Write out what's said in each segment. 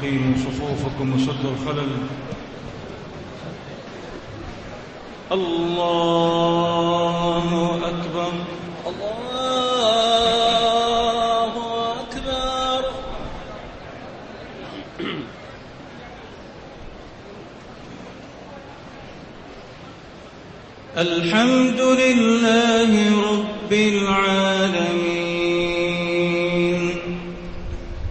أقيموا صفوفكم وسدوا الخلل. الله أكبر. الله أكبر. الحمد لله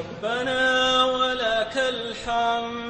ربنا ولك الحمد.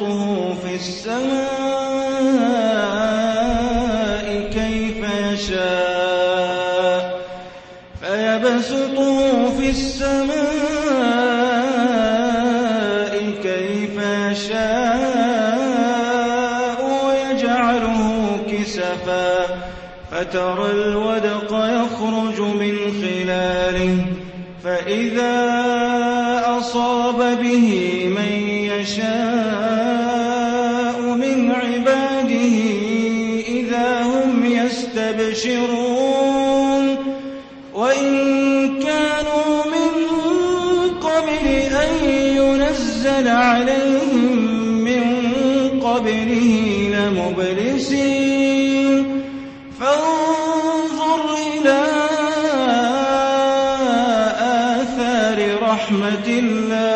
فيبسطه في السماء كيف يشاء فيبسطه في السماء كيف يشاء ويجعله كسفا فترى الودق يخرج من خلاله فإذا أصاب به من يشاء من عباده إذا هم يستبشرون. وإن كانوا من قبل أن ينزل عليهم من قبله لمبلسين. فانظر إلى آثار رحمة الله.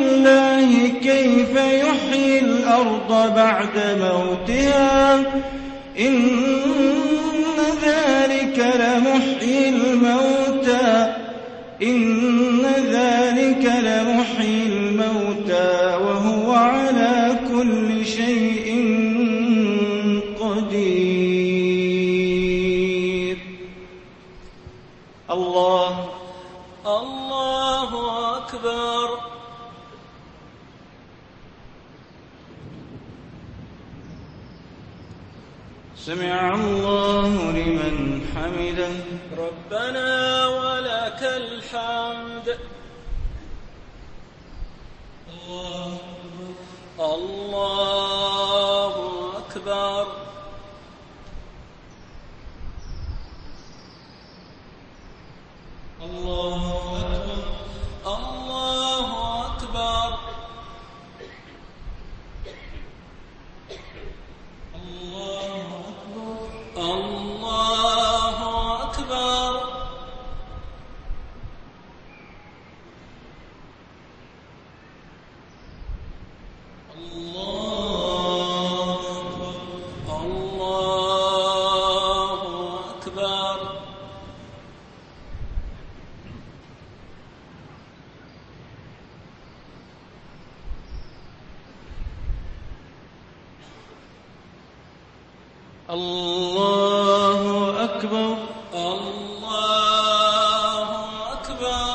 الله كيف يحيي الأرض بعد موتها؟ إن ذلك لمحيي الموتى. إن ذلك لمحيي الموتى. وهو على كل شيء لمن حمده. ربنا ولك الحمد. الله أكبر. الله أكبر الله أكبر الله أكبر الله أكبر الله أكبر الله أكبر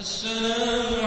السلام